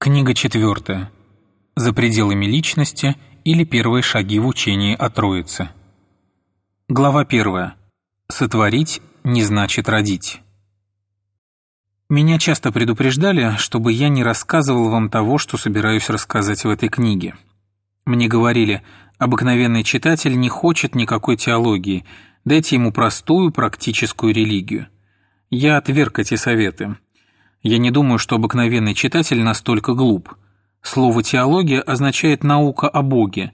Книга четвертая. За пределами личности или первые шаги в учении о Троице. Глава первая. Сотворить не значит родить. Меня часто предупреждали, чтобы я не рассказывал вам того, что собираюсь рассказать в этой книге. Мне говорили, обыкновенный читатель не хочет никакой теологии, дайте ему простую практическую религию. Я отверг эти советы. Я не думаю, что обыкновенный читатель настолько глуп. Слово «теология» означает «наука о Боге»,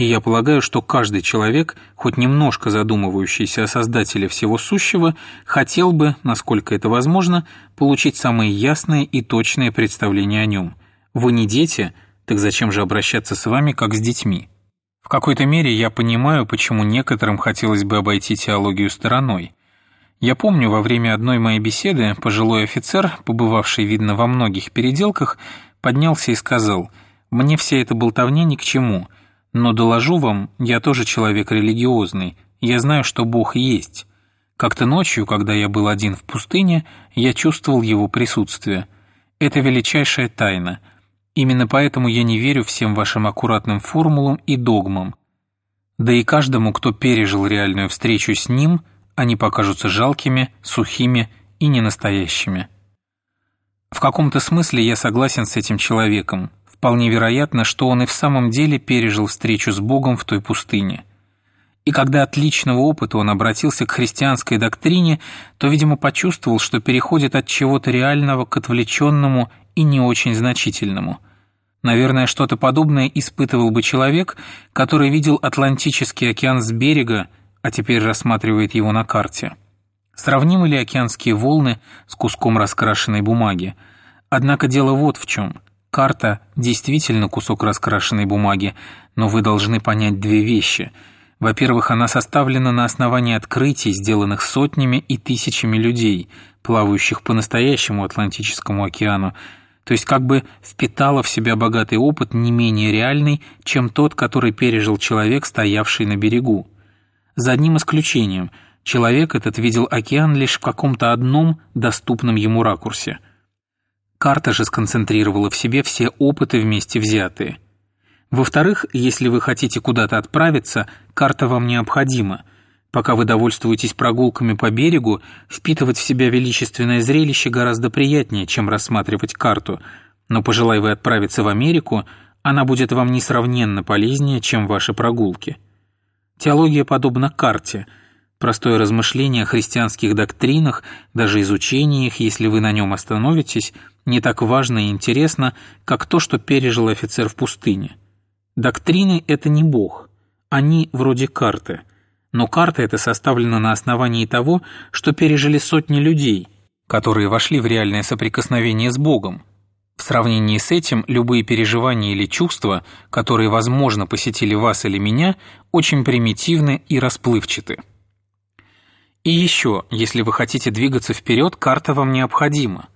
и я полагаю, что каждый человек, хоть немножко задумывающийся о Создателе всего сущего, хотел бы, насколько это возможно, получить самые ясные и точные представления о нем. Вы не дети, так зачем же обращаться с вами, как с детьми? В какой-то мере я понимаю, почему некоторым хотелось бы обойти теологию стороной. Я помню, во время одной моей беседы пожилой офицер, побывавший, видно, во многих переделках, поднялся и сказал, «Мне вся эта болтовня ни к чему, но доложу вам, я тоже человек религиозный, я знаю, что Бог есть. Как-то ночью, когда я был один в пустыне, я чувствовал Его присутствие. Это величайшая тайна. Именно поэтому я не верю всем вашим аккуратным формулам и догмам. Да и каждому, кто пережил реальную встречу с Ним – они покажутся жалкими, сухими и ненастоящими. В каком-то смысле я согласен с этим человеком. Вполне вероятно, что он и в самом деле пережил встречу с Богом в той пустыне. И когда от личного опыта он обратился к христианской доктрине, то, видимо, почувствовал, что переходит от чего-то реального к отвлеченному и не очень значительному. Наверное, что-то подобное испытывал бы человек, который видел Атлантический океан с берега а теперь рассматривает его на карте. Сравнимы ли океанские волны с куском раскрашенной бумаги? Однако дело вот в чем. Карта действительно кусок раскрашенной бумаги, но вы должны понять две вещи. Во-первых, она составлена на основании открытий, сделанных сотнями и тысячами людей, плавающих по настоящему Атлантическому океану, то есть как бы впитала в себя богатый опыт не менее реальный, чем тот, который пережил человек, стоявший на берегу за одним исключением. Человек этот видел океан лишь в каком-то одном доступном ему ракурсе. Карта же сконцентрировала в себе все опыты вместе взятые. Во-вторых, если вы хотите куда-то отправиться, карта вам необходима. Пока вы довольствуетесь прогулками по берегу, впитывать в себя величественное зрелище гораздо приятнее, чем рассматривать карту. Но пожелай вы отправиться в Америку, она будет вам несравненно полезнее, чем ваши прогулки. Теология подобна карте. Простое размышление о христианских доктринах, даже изучение их, если вы на нем остановитесь, не так важно и интересно, как то, что пережил офицер в пустыне. Доктрины – это не Бог. Они вроде карты. Но карта эта составлена на основании того, что пережили сотни людей, которые вошли в реальное соприкосновение с Богом, в сравнении с этим любые переживания или чувства, которые, возможно, посетили вас или меня, очень примитивны и расплывчаты. И еще, если вы хотите двигаться вперед, карта вам необходима.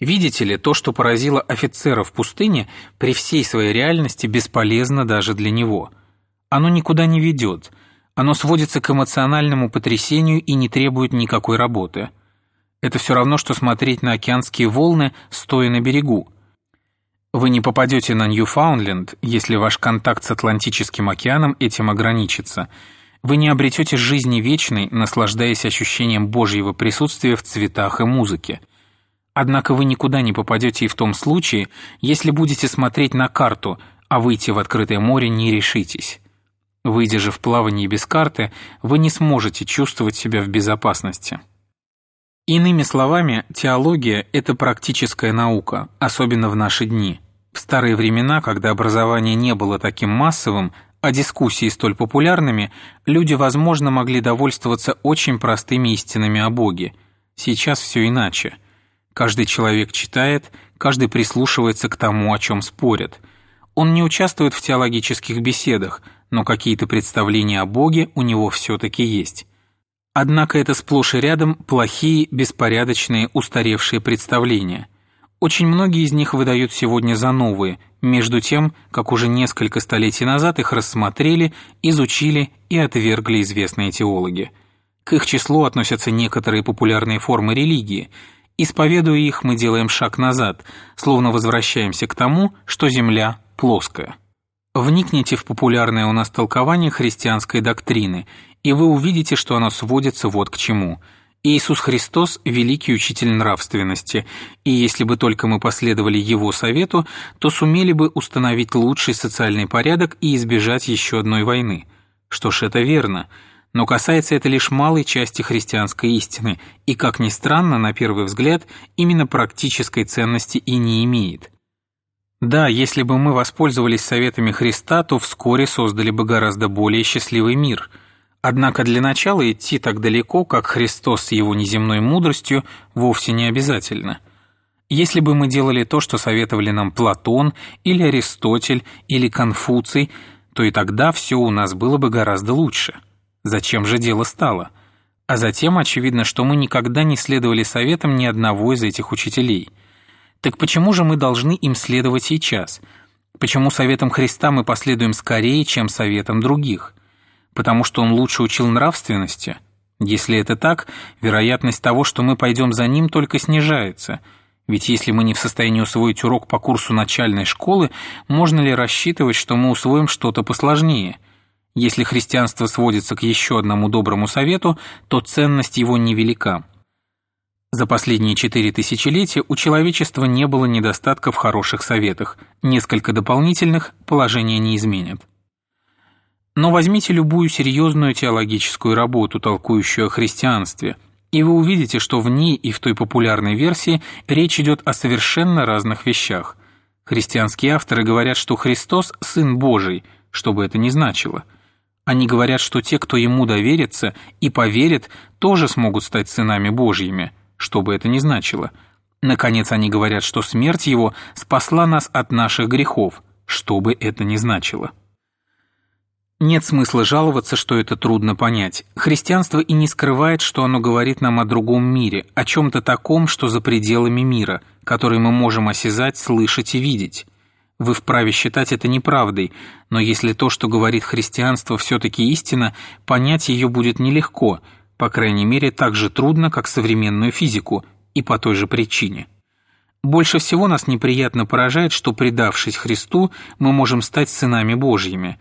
Видите ли, то, что поразило офицера в пустыне, при всей своей реальности бесполезно даже для него. Оно никуда не ведет, оно сводится к эмоциональному потрясению и не требует никакой работы. Это все равно, что смотреть на океанские волны, стоя на берегу. Вы не попадете на Ньюфаундленд, если ваш контакт с Атлантическим океаном этим ограничится. Вы не обретете жизни вечной, наслаждаясь ощущением Божьего присутствия в цветах и музыке. Однако вы никуда не попадете и в том случае, если будете смотреть на карту, а выйти в открытое море не решитесь. Выйдя же в плавание без карты, вы не сможете чувствовать себя в безопасности. Иными словами, теология – это практическая наука, особенно в наши дни. В старые времена, когда образование не было таким массовым, а дискуссии столь популярными, люди, возможно, могли довольствоваться очень простыми истинами о Боге. Сейчас все иначе. Каждый человек читает, каждый прислушивается к тому, о чем спорят. Он не участвует в теологических беседах, но какие-то представления о Боге у него все-таки есть. Однако это сплошь и рядом плохие, беспорядочные, устаревшие представления. Очень многие из них выдают сегодня за новые, между тем, как уже несколько столетий назад их рассмотрели, изучили и отвергли известные теологи. К их числу относятся некоторые популярные формы религии, Исповедуя их, мы делаем шаг назад, словно возвращаемся к тому, что Земля плоская. Вникните в популярное у нас толкование христианской доктрины, и вы увидите, что оно сводится вот к чему. Иисус Христос – великий учитель нравственности, и если бы только мы последовали Его совету, то сумели бы установить лучший социальный порядок и избежать еще одной войны. Что ж, это верно – но касается это лишь малой части христианской истины и, как ни странно, на первый взгляд, именно практической ценности и не имеет. Да, если бы мы воспользовались советами Христа, то вскоре создали бы гораздо более счастливый мир. Однако для начала идти так далеко, как Христос с его неземной мудростью, вовсе не обязательно. Если бы мы делали то, что советовали нам Платон или Аристотель или Конфуций, то и тогда все у нас было бы гораздо лучше. Зачем же дело стало? А затем очевидно, что мы никогда не следовали советам ни одного из этих учителей. Так почему же мы должны им следовать сейчас? Почему советам Христа мы последуем скорее, чем советам других? Потому что он лучше учил нравственности? Если это так, вероятность того, что мы пойдем за ним, только снижается. Ведь если мы не в состоянии усвоить урок по курсу начальной школы, можно ли рассчитывать, что мы усвоим что-то посложнее – если христианство сводится к еще одному доброму совету, то ценность его невелика. За последние четыре тысячелетия у человечества не было недостатка в хороших советах, несколько дополнительных положение не изменят. Но возьмите любую серьезную теологическую работу, толкующую о христианстве, и вы увидите, что в ней и в той популярной версии речь идет о совершенно разных вещах. Христианские авторы говорят, что Христос – Сын Божий, что бы это ни значило – они говорят, что те, кто ему доверится и поверит, тоже смогут стать сынами Божьими, что бы это ни значило. Наконец, они говорят, что смерть его спасла нас от наших грехов, что бы это ни значило. Нет смысла жаловаться, что это трудно понять. Христианство и не скрывает, что оно говорит нам о другом мире, о чем-то таком, что за пределами мира, который мы можем осязать, слышать и видеть. Вы вправе считать это неправдой, но если то, что говорит христианство, все-таки истина, понять ее будет нелегко, по крайней мере, так же трудно, как современную физику, и по той же причине. Больше всего нас неприятно поражает, что, предавшись Христу, мы можем стать сынами Божьими.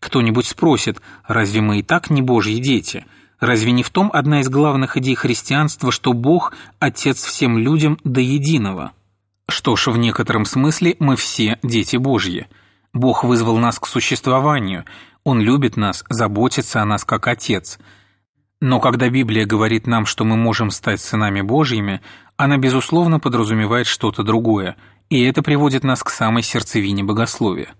Кто-нибудь спросит, разве мы и так не Божьи дети? Разве не в том одна из главных идей христианства, что Бог – Отец всем людям до единого? Что ж, в некотором смысле мы все дети Божьи. Бог вызвал нас к существованию, Он любит нас, заботится о нас как Отец. Но когда Библия говорит нам, что мы можем стать сынами Божьими, она, безусловно, подразумевает что-то другое, и это приводит нас к самой сердцевине богословия.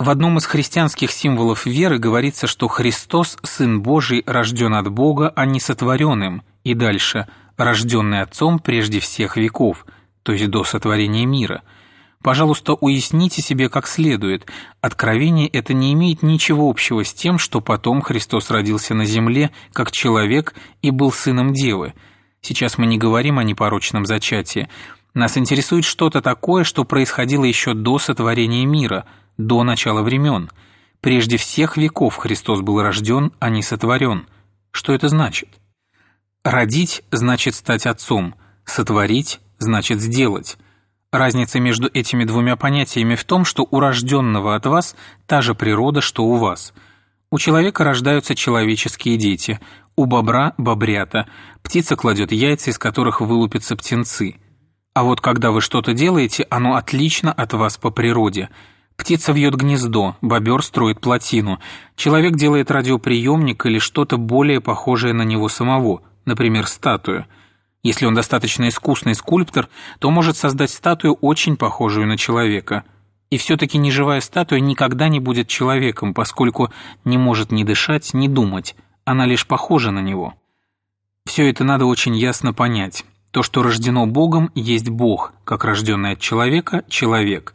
В одном из христианских символов веры говорится, что Христос, Сын Божий, рожден от Бога, а не сотворенным, и дальше «рожденный Отцом прежде всех веков», то есть до сотворения мира. Пожалуйста, уясните себе как следует. Откровение это не имеет ничего общего с тем, что потом Христос родился на земле как человек и был сыном Девы. Сейчас мы не говорим о непорочном зачатии. Нас интересует что-то такое, что происходило еще до сотворения мира, до начала времен. Прежде всех веков Христос был рожден, а не сотворен. Что это значит? Родить значит стать отцом, сотворить значит сделать. Разница между этими двумя понятиями в том, что у рожденного от вас та же природа, что у вас. У человека рождаются человеческие дети, у бобра – бобрята, птица кладет яйца, из которых вылупятся птенцы. А вот когда вы что-то делаете, оно отлично от вас по природе. Птица вьет гнездо, бобер строит плотину, человек делает радиоприемник или что-то более похожее на него самого, например, статую – если он достаточно искусный скульптор, то может создать статую, очень похожую на человека. И все-таки неживая статуя никогда не будет человеком, поскольку не может ни дышать, ни думать, она лишь похожа на него. Все это надо очень ясно понять. То, что рождено Богом, есть Бог, как рожденный от человека – человек.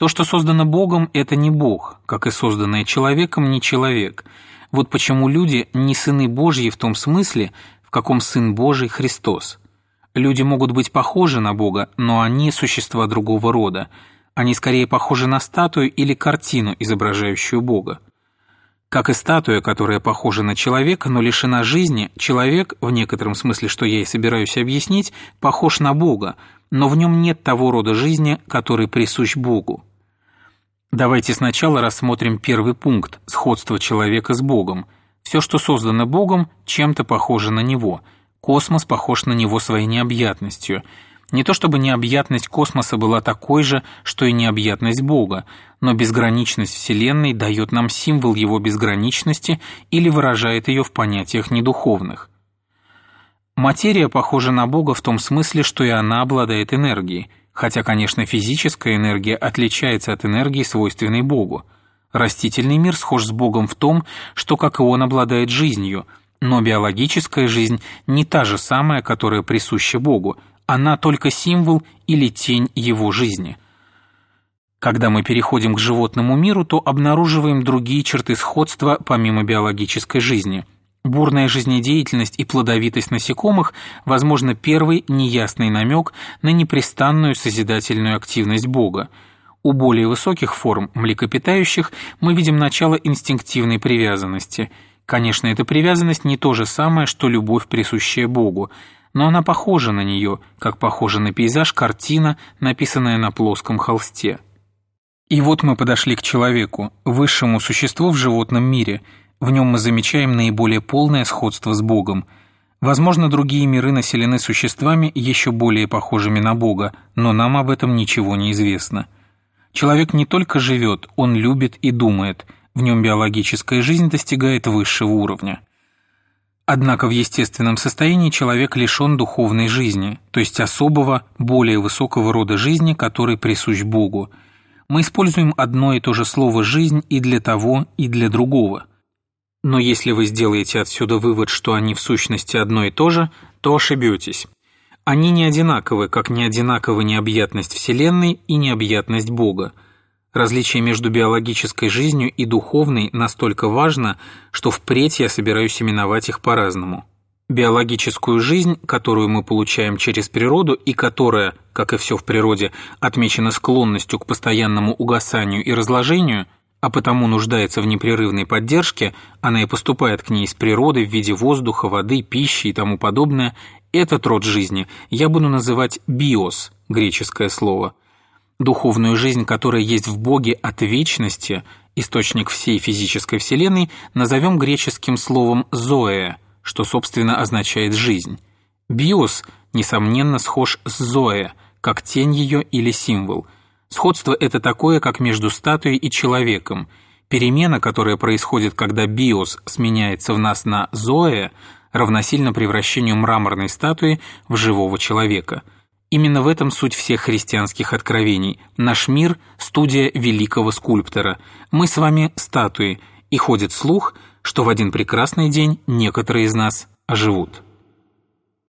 То, что создано Богом, это не Бог, как и созданное человеком не человек. Вот почему люди не сыны Божьи в том смысле, в каком Сын Божий Христос. Люди могут быть похожи на Бога, но они существа другого рода. Они скорее похожи на статую или картину, изображающую Бога. Как и статуя, которая похожа на человека, но лишена жизни, человек, в некотором смысле, что я и собираюсь объяснить, похож на Бога, но в нем нет того рода жизни, который присущ Богу. Давайте сначала рассмотрим первый пункт – сходство человека с Богом. Все, что создано Богом, чем-то похоже на Него. Космос похож на Него своей необъятностью – не то чтобы необъятность космоса была такой же, что и необъятность Бога, но безграничность Вселенной дает нам символ его безграничности или выражает ее в понятиях недуховных. Материя похожа на Бога в том смысле, что и она обладает энергией, хотя, конечно, физическая энергия отличается от энергии, свойственной Богу. Растительный мир схож с Богом в том, что, как и он, обладает жизнью, но биологическая жизнь не та же самая, которая присуща Богу – она только символ или тень его жизни. Когда мы переходим к животному миру, то обнаруживаем другие черты сходства помимо биологической жизни. Бурная жизнедеятельность и плодовитость насекомых, возможно, первый неясный намек на непрестанную созидательную активность Бога. У более высоких форм млекопитающих мы видим начало инстинктивной привязанности. Конечно, эта привязанность не то же самое, что любовь, присущая Богу – но она похожа на нее, как похожа на пейзаж картина, написанная на плоском холсте. И вот мы подошли к человеку, высшему существу в животном мире. В нем мы замечаем наиболее полное сходство с Богом. Возможно, другие миры населены существами, еще более похожими на Бога, но нам об этом ничего не известно. Человек не только живет, он любит и думает. В нем биологическая жизнь достигает высшего уровня. Однако в естественном состоянии человек лишен духовной жизни, то есть особого, более высокого рода жизни, который присущ Богу. Мы используем одно и то же слово «жизнь» и для того, и для другого. Но если вы сделаете отсюда вывод, что они в сущности одно и то же, то ошибетесь. Они не одинаковы, как не одинакова необъятность Вселенной и необъятность Бога – Различие между биологической жизнью и духовной настолько важно, что впредь я собираюсь именовать их по-разному. Биологическую жизнь, которую мы получаем через природу и которая, как и все в природе, отмечена склонностью к постоянному угасанию и разложению, а потому нуждается в непрерывной поддержке, она и поступает к ней из природы в виде воздуха, воды, пищи и тому подобное, этот род жизни я буду называть биос, греческое слово – Духовную жизнь, которая есть в Боге от вечности, источник всей физической вселенной, назовем греческим словом «зоэ», что, собственно, означает «жизнь». Биос, несомненно, схож с «зоэ», как тень ее или символ. Сходство это такое, как между статуей и человеком. Перемена, которая происходит, когда биос сменяется в нас на «зоэ», равносильно превращению мраморной статуи в живого человека – Именно в этом суть всех христианских откровений. Наш мир – студия великого скульптора. Мы с вами – статуи, и ходит слух, что в один прекрасный день некоторые из нас оживут.